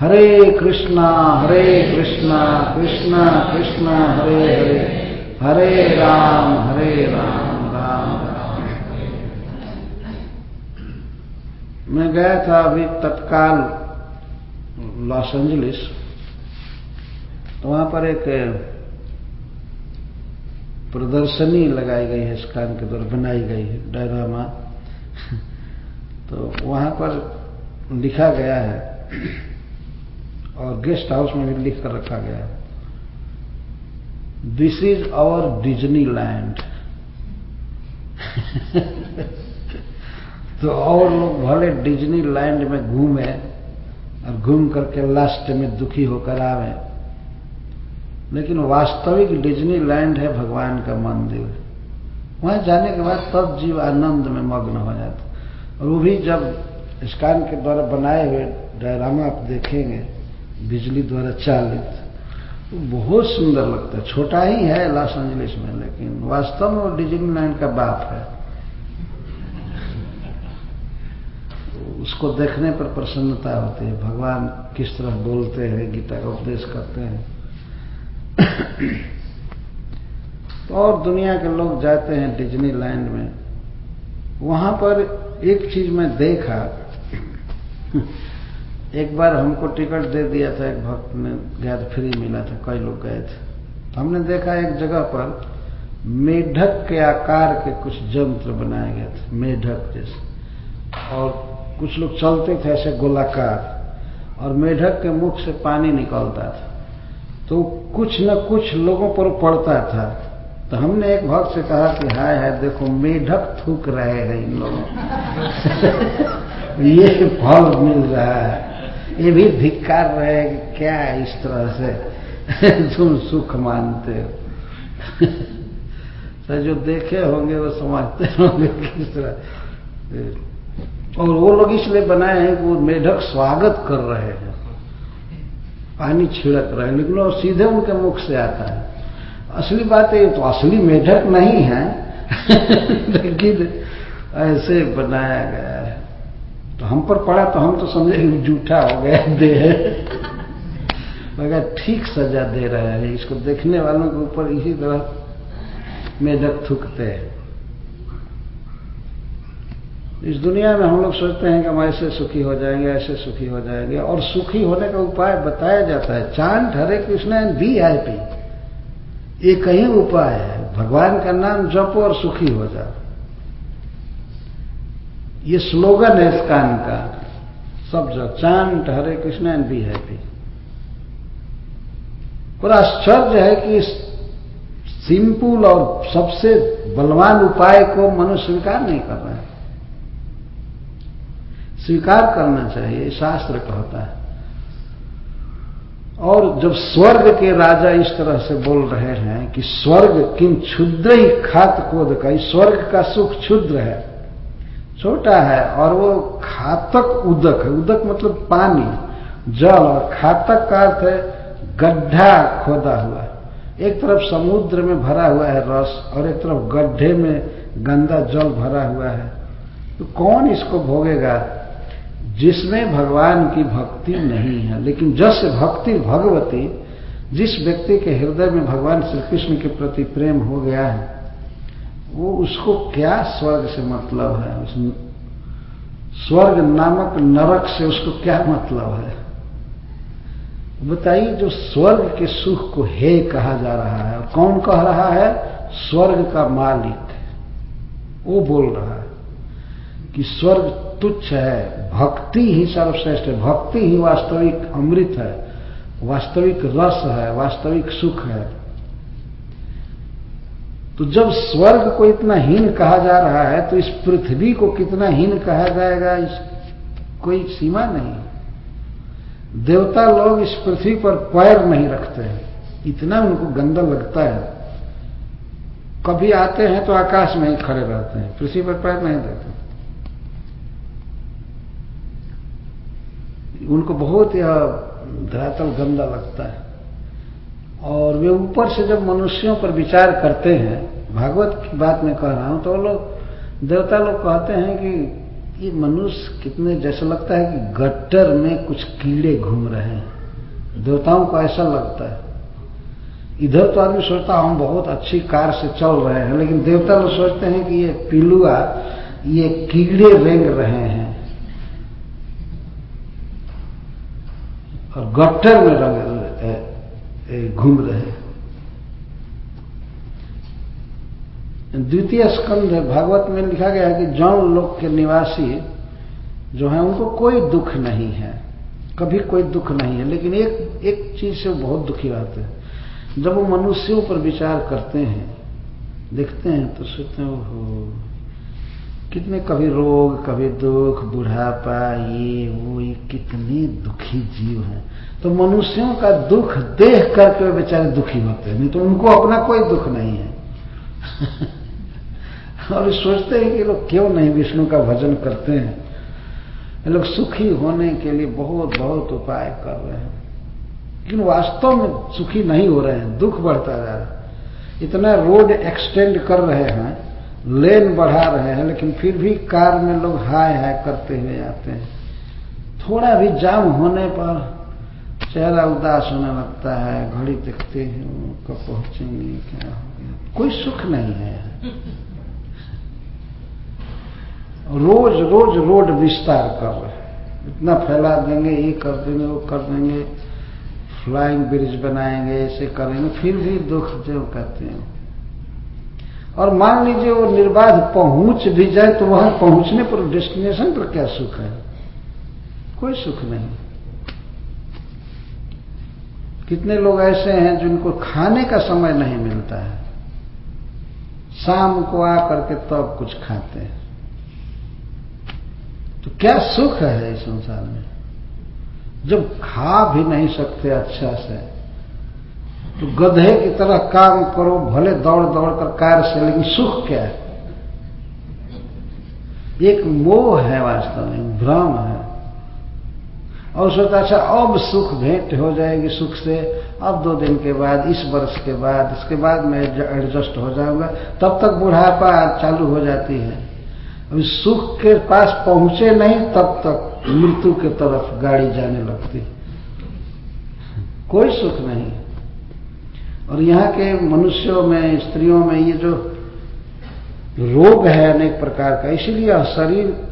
हरे कृष्णा हरे कृष्णा कृष्णा कृष्णा, हरे हरे। हरे राम हरे राम राम राम। मैं गया था अभी तत्काल लॉस एंजलिस। तो वहाँ पर एक प्रदर्शनी लगाई गई है स्कान के द्वारा बनाई गई है डायरामा तो वहाँ पर लिखा गया है और गेस्ट हाउस में भी लिख कर रखा गया this is our Disneyland तो और लोग भले डिजनी लैंड में घूमे और घूम करके लास्ट में दुखी होकर आवे, लेकिन वास्तविक डिजनी लैंड है भगवान का मंदिर। वहाँ जाने के बाद तब जीव आनंद में मग्न हो जाता और वो भी जब स्कान के द्वारा बनाए हुए डायरामा आप देखेंगे बिजली द्वारा चालित। तो बहुत सुंदर लगता है। छोटा ही है लॉस एंजलिस में, लेकिन वास्तव में वो डिज्नीलैंड का बाप है। तो उसको देखने पर प्रसन्नता होती है। भगवान किस तरह बोलते हैं, गीता का उपदेश करते हैं। तो और दुनिया के लोग जाते हैं डिज्नीलैंड में। वहाँ पर एक चीज़ मैं देखा एक बार हमको टिकट दे दिया था, एक भक्त ने गया था फ्री मिला था, कई लोग गए थे। तो हमने देखा एक जगह पर मेढक के आकार के कुछ यंत्र बनाए गए थे, मेढक जैसे। और कुछ लोग चलते थे ऐसे गोलाकार, और मेढक के मुख से पानी निकलता था। तो कुछ न कुछ लोगों पर पड़ता था। तो हमने एक भक्त से कहा कि, हाय हाय, देखो, मेढक थूक रहे हैं इन लोगों ये फल मिल रहा है। ये भी धिक्कार रहे कि क्या इस तरह से तुम सुख मानते हो? तो जो देखे होंगे, वो समझते होंगे किस तरह। और वो लोग इसलिए बनाए हैं कि वो मेढक स्वागत कर रहे हैं। पानी छिड़क रहे हैं, लेकिन वो सीधे उनके मुख से आता है। असली बात है तो असली मेढक नहीं है। लेकिन ऐसे बनाया गया तो हम पर पड़ा तो हम तो समझे जूठा हो गया देह मगर ठीक सजा दे रहा है, इसको देखने वालों के ऊपर इसी तरह मेढक थुकते हैं। इस दुनिया में हम लोग सोचते हैं कि हम ऐसे सुखी हो जाएँगे, ऐसे सुखी हो जाएँगे, और सुखी होने का उपाय बताया जाता है। Chant Hare Krishna and be happy ये कहीं उपाय है? भगवान का नाम जपो और सुखी हो जाओ। ये स्लोगन है इस कान का। सब जगह chant Hare Krishna and be happy और आश्चर्य है कि सिंपल और सबसे बलवान उपाय को मनुष्य स्वीकार नहीं कर रहा है। स्वीकार करना चाहिए शास्त्र कहता है। और जब स्वर्ग के राजा इस तरह से बोल रहे हैं कि स्वर्ग किन क्षुद्र ही खात कोद का स्वर्ग का सुख क्षुद्र है। छोटा है और वो खातक उदक है। उदक मतलब पानी, जल, और खातक का अर्थ है गड्ढा खोदा हुआ एक तरफ़ समुद्र में भरा हुआ है रस, और एक तरफ़ गड्ढे में गंदा जल भरा हुआ है। तो कौन इसको भोगेगा? जिसमें भगवान की भक्ति नहीं है। लेकिन जस भक्ति भगवती, जिस व्यक्ति के हृदय में भगवान श्री कृष्ण के प्रति प्रेम हो गया है वो उसको क्या स्वर्ग से मतलब है? उस स्वर्ग नामक नरक से उसको क्या मतलब है? बताइए जो स्वर्ग के सुख को हे कहा जा रहा है। कौन कह रहा है? स्वर्ग का मालिक। वो बोल रहा है कि स्वर्ग तुच्छ है, भक्ति ही सर्वश्रेष्ठ है, भक्ति ही वास्तविक अमृत है, वास्तविक रस है, वास्तविक सुख है। तो जब स्वर्ग को इतना हीन कहा जा रहा है तो इस पृथ्वी को कितना हीन कहा जाएगा, इस कोई सीमा नहीं देवता लोग इस पृथ्वी पर पैर नहीं रखते हैं। इतना उनको गंदा लगता है। कभी आते हैं तो आकाश में ही खड़े रहते हैं, पृथ्वी पर पैर नहीं देते। उनको बहुत यह धरातल गंदा लगता है। और वे ऊपर से जब मनुष्यों पर विचार करते हैं, भागवत की बात मैं कह रहा हूँ तो लोग, देवता लोग कहते हैं कि ये मनुष्य कितने जैसा लगता है कि गट्टर में कुछ कीड़े घूम रहे हैं। देवताओं को ऐसा लगता है। इधर तो आदमी सोचता हम बहुत अच्छी कार से चल रहे हैं, लेकिन देवता लोग सोचते हैं कि ये पिलुआ, ये कीड़े रेंग रहे हैं। और गट्टर में रंग घूम रहे हैं। द्वितीय स्कंध भागवत में लिखा गया है कि जौन लोक के निवासी जो है, उनको कोई दुख नहीं है। कभी कोई दुख नहीं है, लेकिन एक एक चीज़ से बहुत दुखी रहते हैं। जब वो मनुष्यों पर विचार करते हैं, देखते हैं तो सोचते हैं, ओहो कितने कभी रोग, कभी दुख, बुढ़ापा, ये, वो, ये कितने दुखी जीव हैं। तो मनुष्यों का दुख देख करके वे बेचारे दुखी होते हैं, नहीं तो उनको अपना कोई दुख नहीं है। और सोचते हैं कि लोग क्यों नहीं विष्णु का भजन करते हैं? ये लोग सुखी होने के लिए बहुत बहुत उपाय कर रहे हैं। लेकिन वास्तव में सुखी नहीं हो रहे हैं, दुख बढ़ता जा रहा है। इतना रोड एक्सटेंड कर रहे हैं लेन बढ़ा रहे हैं, लेकिन फिर भी कार में लोग हाय हाय करते हुए आते हैं। थोड़ा भी जाम होने पर चेहरा उदास होने लगता है, घड़ी देखते हैं कब पहुँचेंगे, क्या हो गया? कोई सुख नहीं है। रोज रोज रोड विस्तार कर रहे हैं। इतना फैला देंगे, ये कर देंगे, वो कर देंगे फ्लाइंग ब्रिज बनाएँगे, ऐसे करेंगे, फिर भी दुख जो कहते हैं। और मान लीजिए वो निर्बाध पहुँच भी जाए तो वहाँ पहुँचने पर डेस्टिनेशन पर क्या सुख है? कोई सुख नहीं। कितने लोग ऐसे हैं जिनको खाने का समय नहीं मिलता है। शाम को आकर के तब कुछ खाते हैं। तो क्या सुख है इस संसार में? जब खा भी नहीं सकते अच्छा से। तो गधे की तरह काम करो, भले दौड़ दौड़ कर कार्य से, लेकिन सुख क्या है? एक मोह है वास्तव में भ्रम है। और सोचता अच्छा अब सुख भेंट हो जाएगी सुख से, अब दो दिन के बाद, इस वर्ष के बाद, इसके बाद मैं एडजस्ट हो जाऊँगा, तब तक बुढ़ापा चालू हो जाती है। अभी सुख के पास पहुँचे नहीं, तब तक मृत्यु के तरफ़ गाड़ी जाने लगती कोई सुख नहीं। और यहाँ के मनुष्यों में, स्त्रियों में ये जो रोग है अनेक प्रकार का, इसीलिए शरीर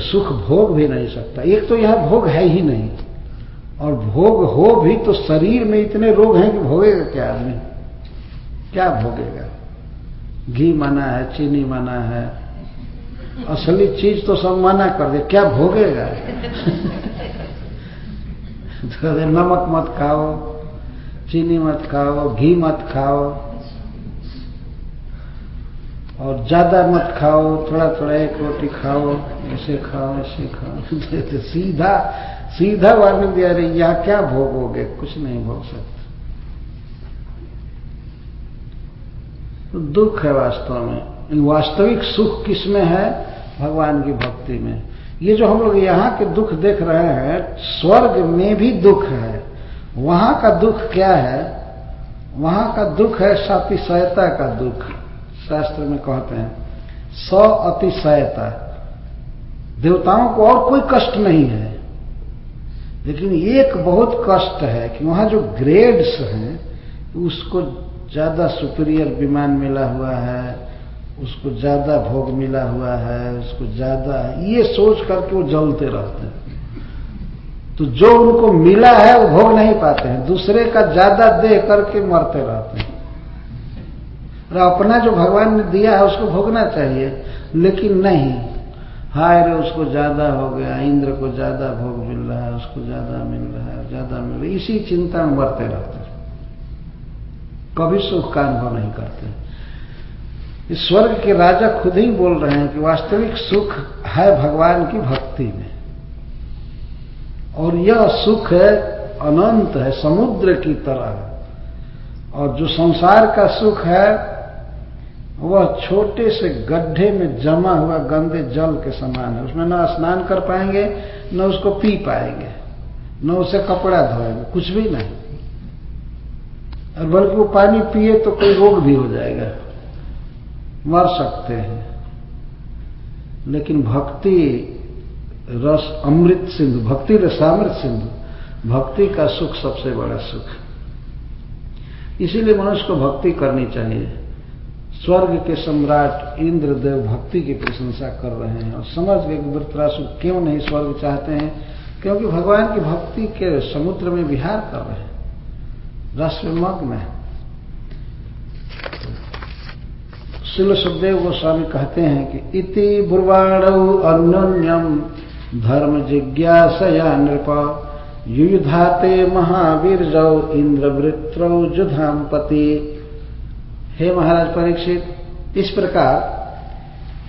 सुख भोग भी नहीं सकता। एक तो यह भोग है ही नहीं। और भोग हो भी तो शरीर में इतने रोग हैं कि भोगेगा क्या आदमी? क्या भोगेगा? घी माना है, चीनी माना है। असली चीज़ तो सब मना कर दे, क्या भोगेगा? तो नमक मत खाओ चीनी मत खाओ, घी मत खाओ, और ज़्यादा मत खाओ थोड़ा थोड़ा एक रोटी खाओ, ऐसे खाओ ऐसे खाओ सीधा सीधा वार्निंग दिया रही यहाँ क्या भोगोगे? कुछ नहीं भोग सकते। तो दुख है वास्तव में। वास्तविक सुख किसमें है? भगवान की भक्ति में। ये जो हम लोग यहाँ के दुख देख रहे हैं, स्वर्ग में भी दुख है। वहाँ का दुख क्या है? वहाँ का दुख है सातिशयता का दुख, शास्त्र में कहते हैं। स अतिशयता। देवताओं को और कोई कष्ट नहीं है। लेकिन एक बहुत कष्ट है कि वहाँ जो ग्रेड्स हैं, उसको ज़्यादा सुपीरियर विमान मिला हुआ है, उसको ज़्यादा भोग मिला हुआ है, उसको ज़्यादा, ये सोच करके वो जलते रहते हैं। तो जो उनको मिला है, वो भोग नहीं पाते हैं। दूसरे का ज़्यादा दे करके मरते रहते हैं। और अपना जो भगवान ने दिया है, उसको भोगना चाहिए। लेकिन नहीं। हाय रे, उसको ज़्यादा हो गया, इंद्र को ज़्यादा भोग मिल रहा है, उसको ज़्यादा मिल रहा है, ज़्यादा मिल रहा है। इसी चिंता में मरते रहते हैं। कभी सुख का अनुभव नहीं करते। इस स्वर्ग के राजा खुद ही बोल रहे हैं कि वास्तविक सुख है भगवान की भक्ति में। और यह सुख है, अनंत है, समुद्र की तरह और जो संसार का सुख है, वह छोटे से गड्ढे में जमा हुआ गंदे जल के समान है। उसमें न स्नान कर पाएँगे, न उसको पी पाएँगे, न उसे कपड़ा धोएँगे, कुछ भी नहीं। और बल्कि वो पानी पिए तो कोई रोग भी हो जाएगा, मर सकते हैं। लेकिन भक्ति रस अमृत सिंधु, भक्ति रसामृत सिंधु, भक्ति का सुख सबसे बड़ा सुख। इसीलिए मनुष्य को भक्ति करनी चाहिए। स्वर्ग के सम्राट इंद्रदेव भक्ति की प्रशंसा कर रहे हैं और समझ गए कि क्यों नहीं स्वर्ग चाहते हैं? क्योंकि भगवान की भक्ति के समुद्र में विहार कर रहे हैं। रस में मग्न है। शिल सुखदेव गोस्वामी कहते हैं कि इति बुर्वाण अन्योन्यम धर्म जिज्ञासया नृप। युधाते महावीर जौ इंद्र वृत्रौ जुधाम पति हे महाराज परीक्षित, इस प्रकार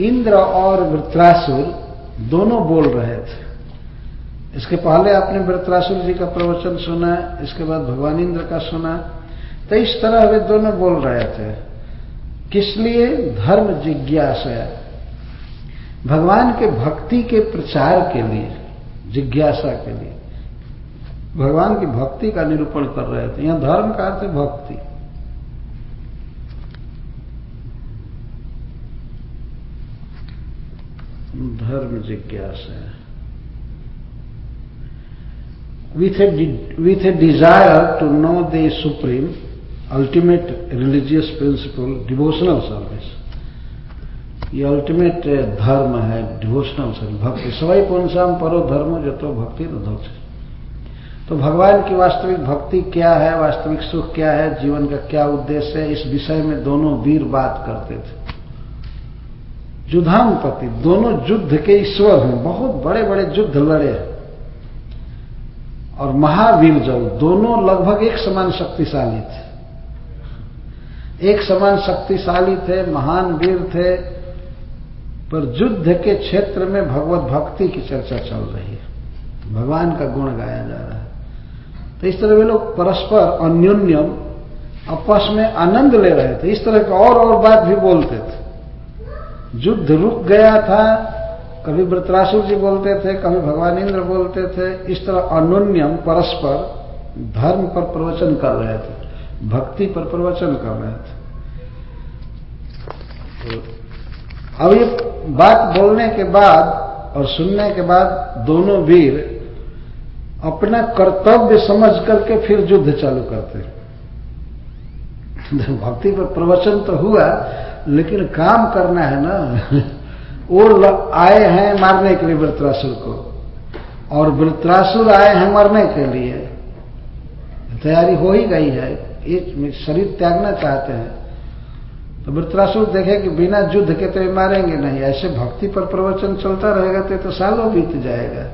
इंद्र और वृत्रासुर दोनों बोल रहे थे। इसके पहले आपने वृत्रासुर जी का प्रवचन सुना, इसके बाद भगवान इंद्र का सुना। तो इस तरह वे दोनों बोल रहे थे। किस लिए? धर्म जिज्ञासा भगवान के भक्ति के प्रचार के लिए, जिज्ञासा के लिए, भगवान की भक्ति का निरूपण कर रहे थे। यहाँ धर्म का अर्थ भक्ति। धर्म जिज्ञासा। With a desire to know the supreme ultimate religious principle devotional service ये अल्टीमेट धर्म है डिवोशनल सर्विस भक्ति। सवई पुनसाम परो धर्म जो तो भक्ति न तो भगवान की वास्तविक भक्ति क्या है, वास्तविक सुख क्या है, जीवन का क्या उद्देश्य है, इस विषय में दोनों वीर बात करते थे। युद्धानुपति दोनों युद्ध के ईश्वर हैं, बहुत बड़े बड़े युद्ध लड़े और महावीर जल, दोनों लगभग एक समान शक्तिशाली थे। एक समान शक्तिशाली थे, महान वीर थे पर युद्ध के क्षेत्र में भगवत भक्ति की चर्चा चल रही है। भगवान का गुण गाया जा रहा है। तो इस तरह वे लोग परस्पर अन्योन्यम, आपस में आनंद ले रहे थे। इस तरह की और और बात भी बोलते थे। युद्ध रुक गया था, कभी वृतरासुर जी बोलते थे, कभी भगवान इंद्र बोलते थे। इस तरह अनुन्यम परस्पर धर्म पर प्रवचन कर रहे थे, भक्ति पर प्रवचन कर रहे थे। तो अब ये बात बोलने के बाद और सुनने के बाद दोनों वीर अपना कर्तव्य समझ करके फिर युद्ध चालू करते भक्ति पर प्रवचन तो हुआ, लेकिन काम करना है ना। वो आए हैं मारने के लिए वृत्रासुर को, और वृत्रासुर आए हैं मरने के लिए। तैयारी हो ही गई है। एक शरीर त्यागना चाहते हैं। तो वृत्रासुर देखे कि बिना युद्ध के तो ये मारेंगे नहीं ऐसे भक्ति पर प्रवचन चलता रहेगा तो, तो सालों बीत जाएगा।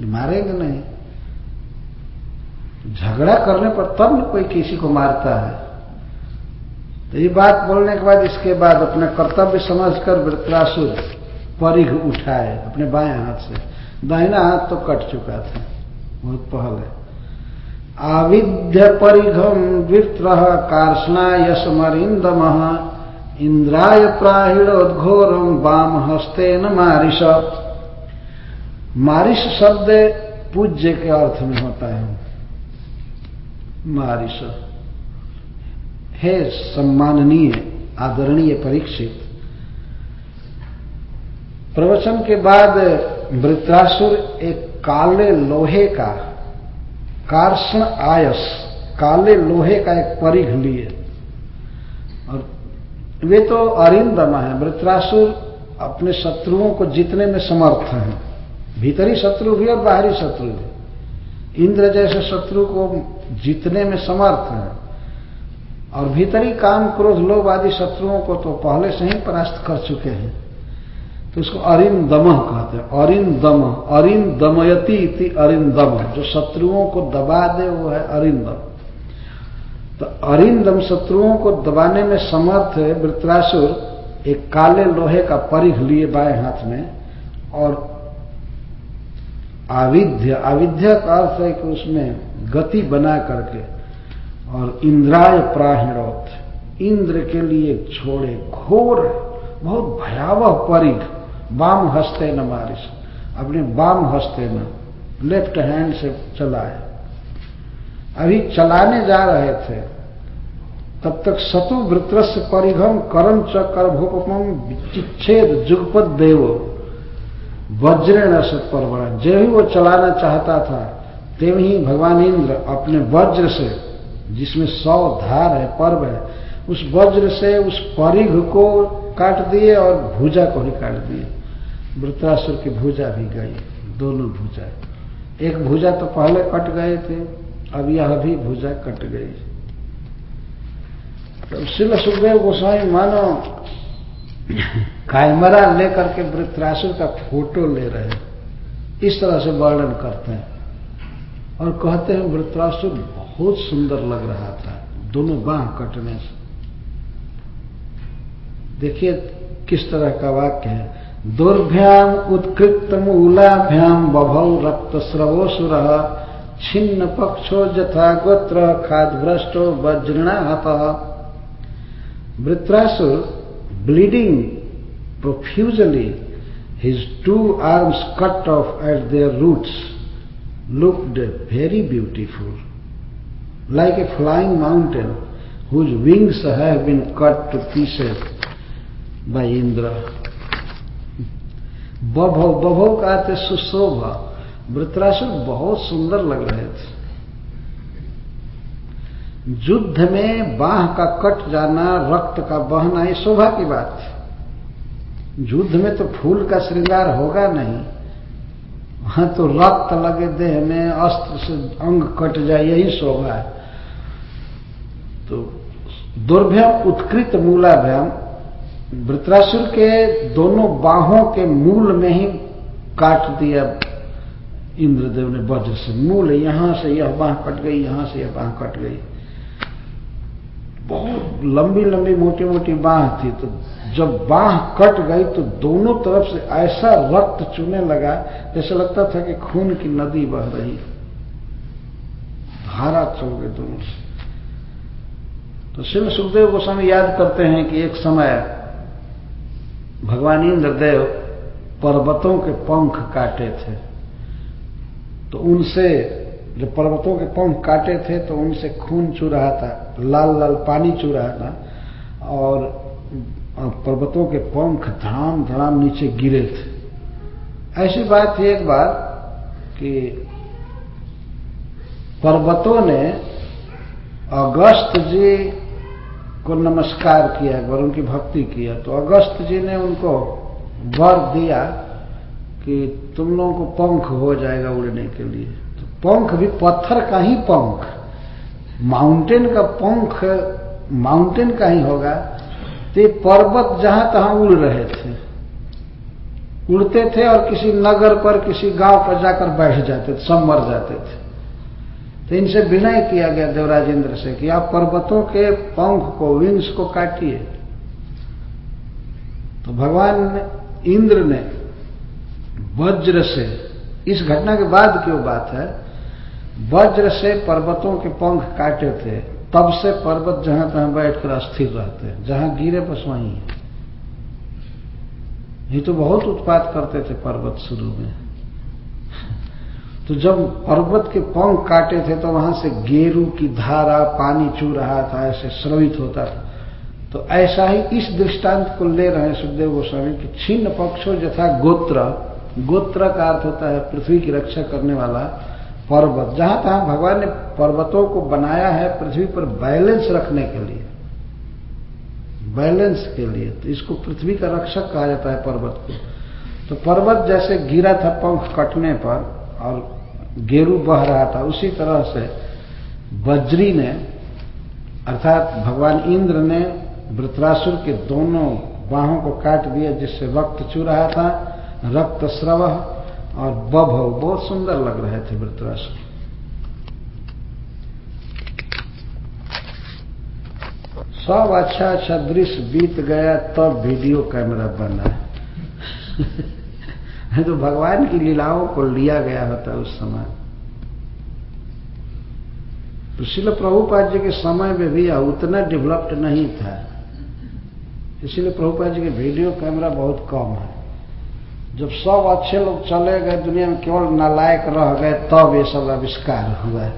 मारेंगे नहीं। झगड़ा करने पर तब न कोई किसी को मारता है। तो ये बात बोलने के बाद इसके बाद अपना कर्तव्य समझकर वृत्रासुर परिघ उठाए अपने बाएँ हाथ से। दाहिना हाथ तो कट चुका था बहुत पहले आविध्य परिघम वित्र कार्षणा यशमरिंदम इंद्राय प्राहिणोद्घोरम वाम हस्ते न मारिश मारिश शब्द पूज्य के अर्थ में होता है। मारिश हे सम्माननीय, आदरणीय परीक्षित, प्रवचन के बाद वृत्रासुर एक काले लोहे का कार्षण आयस, काले लोहे का एक परिघ लिए और वे तो अरिंदमा है, वृत्रासुर अपने शत्रुओं को जीतने में समर्थ हैं। भीतरी शत्रु भी और बाहरी शत्रु भी। इंद्र जैसे शत्रु को जीतने में समर्थ है। और भीतरी काम क्रोध लोभ आदि शत्रुओं को तो पहले से ही परास्त कर चुके हैं। तो इसको अरिंदम कहते हैं। अरिंदम, अरिंदमयती अरिंदम। जो शत्रुओं को दबा दे, वो है अरिंदम। तो अरिंदम शत्रुओं को दबाने में समर्थ है वृत्रासुर एक काले लोहे का परिघ लिए बाएँ हाथ में और आविध्य आविध्य का अर्थ है कि उसमें गति बना करके और इंद्राय प्राहिणोत, इंद्र के लिए छोड़े घोर, बहुत भयावह परिघ बाम हस्ते न मारिस। अपने बाम हस्ते न लेफ़्ट हैंड से चलाए। अभी चलाने जा रहे थे, तब तक सतु वृत्रस्य परिघम करम चक्र करभोपम चिच्छेद जुगपद देव। वज्रेण से परवड़ा जो ही वो चलाना चाहता था, तेम ही भगवान इंद्र अपने वज्र से, जिसमें सौ धार है, पर्व है, उस वज्र से उस परिघ को काट दिए और भुजा को ही काट दिए। वृत्रासुर की भुजा भी गई, दोनों भुजा। एक भुजा तो पहले कट गए थे अब यह भी भुजा कट गई। तो शिल सुखदेव गोस्वामी, मानो कैमरा लेकर के वृत्रासुर का फ़ोटो ले रहे इस तरह से वर्णन करते हैं। और कहते हैं, वृत्रासुर बहुत सुंदर लग रहा था, दोनों बाह कटने से। देखिए किस तरह का वाक्य है। दुर्भ्याम उत्कृत मूलाभ्याम बभौ रक्त स्रवोसुर छिन्न पक्षो जथा गोत्र खाद भ्रष्टो वज्रणा हाथ Vritrasura bleeding profusely his two arms cut off at their roots looked very beautiful like a flying mountain whose wings have been cut to pieces by Indra बभो बभो का सुशोभा। वृत्रासुर बहुत सुंदर लग रहे थे। युद्ध में बाह का कट जाना, रक्त का बहना, ये शोभा की बात है युद्ध में तो फूल का श्रृंगार होगा नहीं। वहाँ तो रक्त लगे देह में, अस्त्र से अंग कट जाए, यही शोभा है। तो दुर्भ्यम उत्कृत मूलाभ्याम, वृत्रासुर के दोनों बाहों के मूल में ही काट दिया इंद्रदेव ने वज्र से मूल यहाँ से यह बाह कट गई, यहाँ से यह बाह कट गई। बहुत लंबी लंबी, मोटी मोटी बाह थी तो जब बाह कट गई तो दोनों तरफ़ से ऐसा रक्त चूने लगा, जैसे लगता था कि खून की नदी बह रही धारा चल गए दोनों से। तो शिव सुखदेव गोस्वामी याद करते हैं कि एक समय भगवान इंद्रदेव पर्वतों के पंख काटे थे। तो उनसे जब पर्वतों के पंख काटे थे तो उनसे खून चू रहा था, लाल लाल पानी चू रहा था और पर्वतों के पंख धड़ाम धड़ाम नीचे गिरे थे। ऐसी बात थी एक बार कि पर्वतों ने अगस्त जी को नमस्कार किया और उनकी भक्ति किया तो अगस्त जी ने उनको वर दिया कि तुम लोगों को पंख हो जाएगा उड़ने के लिए। तो पंख भी पत्थर का ही पंख। माउंटेन का पंख माउंटेन का ही होगा। तो पर्वत जहाँ तहां उड़ रहे थे। उड़ते थे और किसी नगर पर, किसी गाँव पर जाकर बैठ जाते थे, सब मर जाते थे। तो इनसे विनय किया गया देवराज इंद्र से कि आप पर्वतों के पंख को विंग्स को काटिए। तो भगवान इंद्र ने वज्र से। इस घटना के बाद की वो बात है, वज्र से पर्वतों के पंख काटे थे, तब से पर्वत जहाँ तहां बैठकर अस्थिर रहते हैं, जहाँ गिरे बस वहीं ये तो बहुत उत्पात करते थे पर्वत शुरू में। तो जब पर्वत के पंख काटे थे तो वहाँ से गेरू की धारा, पानी चू रहा था, ऐसे श्रवित होता था। तो ऐसा ही इस दृष्टांत को ले रहे हैं सुखदेव गोस्वामी कि छिन्न पक्षों जथा गोत्र गोत्र का अर्थ होता है पृथ्वी की रक्षा करने वाला पर्वत। जहाँ तहां भगवान ने पर्वतों को बनाया है पृथ्वी पर बैलेंस रखने के लिए। बैलेंस के लिए। तो इसको पृथ्वी का रक्षक कहा जाता है पर्वत को। तो पर्वत जैसे गिरा था पंख कटने पर और गेरू बह रहा था, उसी तरह से वज्री ने, अर्थात भगवान इंद्र ने वृत्रासुर के दोनों बाहों को काट दिया, जिससे वक्त चू रहा था। रक्त स्रव और बभव बहुत सुंदर लग रहे थे वृतरासुर सब अच्छा अच्छा दृश्य बीत गया, तब वीडियो कैमरा बना। तो भगवान की लीलाओं को लिया गया होता उस समय। तो शिल प्रभुपाद जी के समय में भी उतना डेवलप्ड नहीं था। इसीलिए प्रभुपाद जी के वीडियो कैमरा बहुत कम है। जब सब अच्छे लोग चले गए, दुनिया में केवल नालायक रह गए, तब ये सब आविष्कार हुआ।